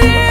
see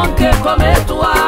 manquer comme étoile.